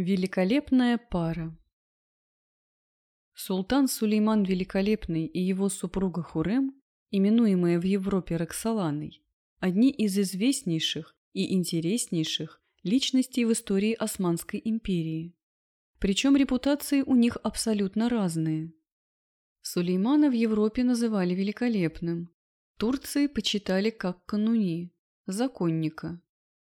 Великолепная пара Султан Сулейман Великолепный и его супруга Хурем, именуемые в Европе Роксоланой, одни из известнейших и интереснейших личностей в истории Османской империи. Причем репутации у них абсолютно разные. Сулеймана в Европе называли великолепным, Турции почитали как кануни, законника,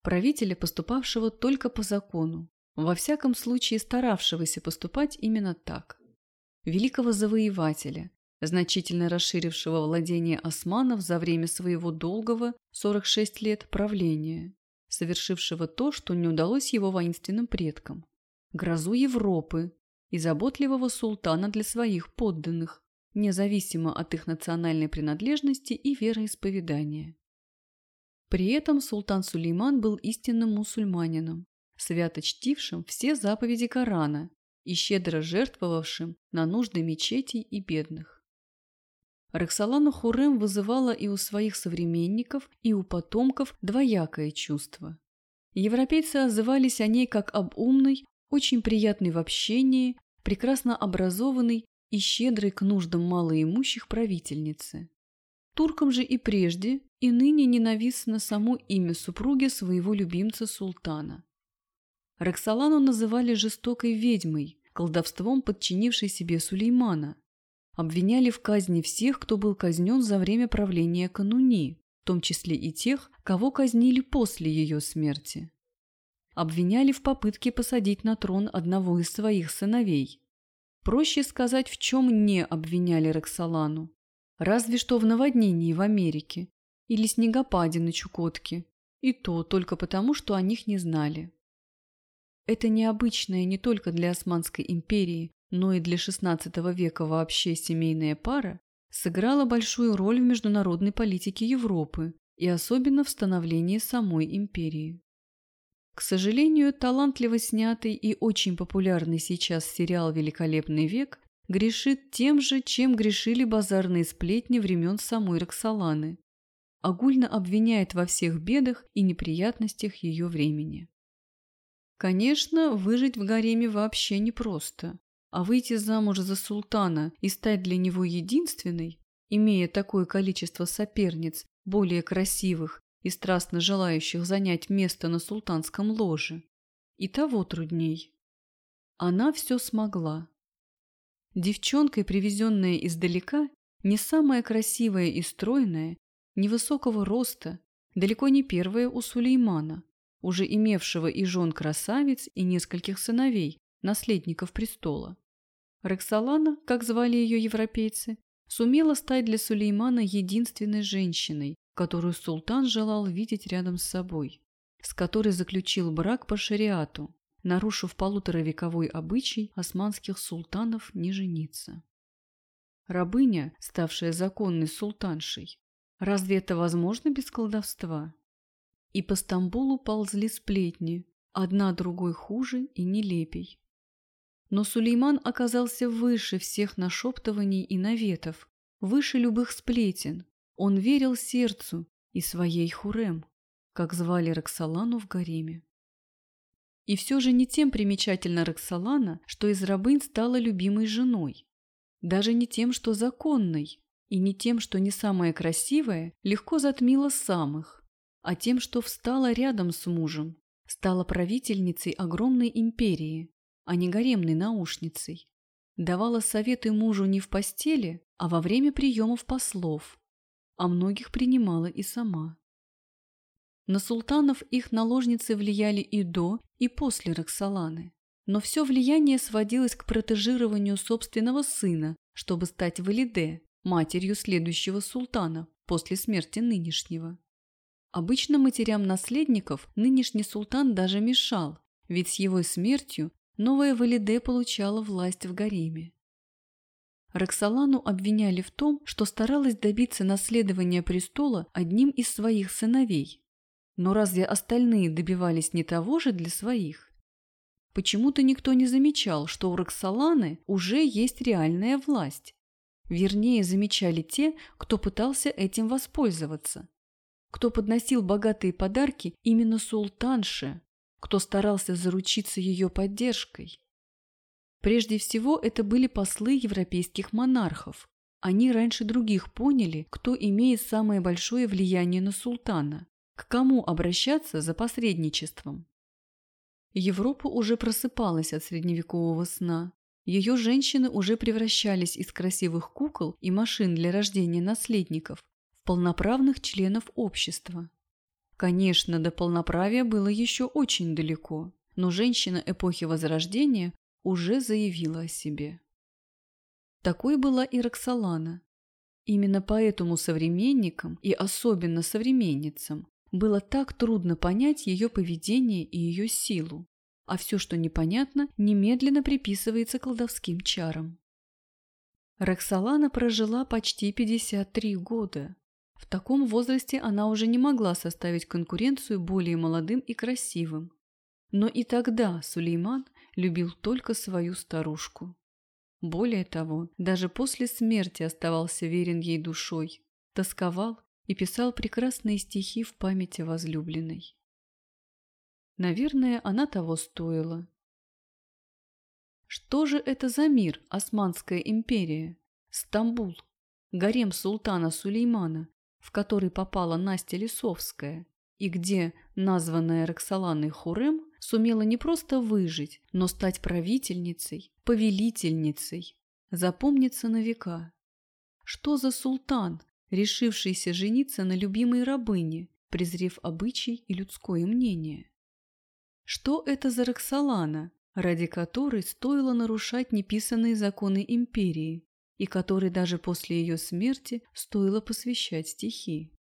правителя, поступавшего только по закону, во всяком случае старавшегося поступать именно так. Великого завоевателя, значительно расширившего владение османов за время своего долгого 46 лет правления, совершившего то, что не удалось его воинственным предкам, грозу Европы и заботливого султана для своих подданных, независимо от их национальной принадлежности и вероисповедания. При этом султан Сулейман был истинным мусульманином, свято чтившим все заповеди Корана и щедро жертвовавшим на нужды мечетей и бедных. Роксолану Хурем вызывала и у своих современников, и у потомков двоякое чувство. Европейцы отзывались о ней как об умной, очень приятной в общении, прекрасно образованной и щедрой к нуждам малоимущих правительнице. Туркам же и прежде, и ныне ненавистно само имя супруги своего любимца султана. Роксолану называли жестокой ведьмой, колдовством подчинившей себе Сулеймана. Обвиняли в казни всех, кто был казнен за время правления Кануни, в том числе и тех, кого казнили после ее смерти. Обвиняли в попытке посадить на трон одного из своих сыновей. Проще сказать, в чем не обвиняли Роксолану. Разве что в наводнении в Америке или снегопаде на Чукотке. И то только потому, что о них не знали. Это необычная не только для Османской империи, но и для XVI века вообще семейная пара сыграла большую роль в международной политике Европы и особенно в становлении самой империи. К сожалению, талантливо снятый и очень популярный сейчас сериал «Великолепный век» грешит тем же, чем грешили базарные сплетни времен самой Роксоланы. Огульно обвиняет во всех бедах и неприятностях ее времени. Конечно, выжить в гареме вообще непросто, а выйти замуж за султана и стать для него единственной, имея такое количество соперниц, более красивых и страстно желающих занять место на султанском ложе, и того трудней. Она все смогла. Девчонкой, привезенная издалека, не самая красивая и стройная, невысокого роста, далеко не первая у Сулеймана, уже имевшего и жен красавиц, и нескольких сыновей, наследников престола. Роксолана, как звали ее европейцы, сумела стать для Сулеймана единственной женщиной, которую султан желал видеть рядом с собой, с которой заключил брак по шариату, нарушив полуторавековой обычай османских султанов не жениться. Рабыня, ставшая законной султаншей, разве это возможно без колдовства? И по Стамбулу ползли сплетни, одна другой хуже и нелепей. Но Сулейман оказался выше всех нашептываний и наветов, выше любых сплетен. Он верил сердцу и своей Хурем, как звали Роксолану в гареме. И все же не тем примечательна Роксолана, что из рабынь стала любимой женой. Даже не тем, что законной, и не тем, что не самая красивая, легко затмила самых, а тем, что встала рядом с мужем, стала правительницей огромной империи, а не гаремной наушницей. Давала советы мужу не в постели, а во время приемов послов, а многих принимала и сама. На султанов их наложницы влияли и до, и после Роксоланы. Но все влияние сводилось к протежированию собственного сына, чтобы стать Валиде, матерью следующего султана после смерти нынешнего. Обычно матерям наследников нынешний султан даже мешал, ведь с его смертью новая Валиде получала власть в гареме. Роксолану обвиняли в том, что старалась добиться наследования престола одним из своих сыновей, но разве остальные добивались не того же для своих? Почему-то никто не замечал, что у Роксоланы уже есть реальная власть. Вернее, замечали те, кто пытался этим воспользоваться. Кто подносил богатые подарки именно султанше, кто старался заручиться ее поддержкой. Прежде всего, это были послы европейских монархов. Они раньше других поняли, кто имеет самое большое влияние на султана, к кому обращаться за посредничеством. Европа уже просыпалась от средневекового сна. Ее женщины уже превращались из красивых кукол и машин для рождения наследников полноправных членов общества. Конечно, до полноправия было еще очень далеко, но женщина эпохи Возрождения уже заявила о себе. Такой была и Роксолана. Именно поэтому современникам и особенно современницам было так трудно понять ее поведение и ее силу, а все, что непонятно, немедленно приписывается колдовским чарам. Роксолана прожила почти 53 года. В таком возрасте она уже не могла составить конкуренцию более молодым и красивым. Но и тогда Сулейман любил только свою старушку. Более того, даже после смерти оставался верен ей душой, тосковал и писал прекрасные стихи в памяти возлюбленной. Наверное, она того стоила. Что же это за мир, Османская империя, Стамбул, гарем султана Сулеймана, в который попала Настя Лисовская, и где названная Роксоланой Хурем сумела не просто выжить, но стать правительницей, повелительницей, запомниться на века. Что за султан, решившийся жениться на любимой рабыне, презрев обычай и людское мнение? Что это за Роксолана, ради которой стоило нарушать неписанные законы империи, и которой даже после ее смерти стоило посвящать стихи?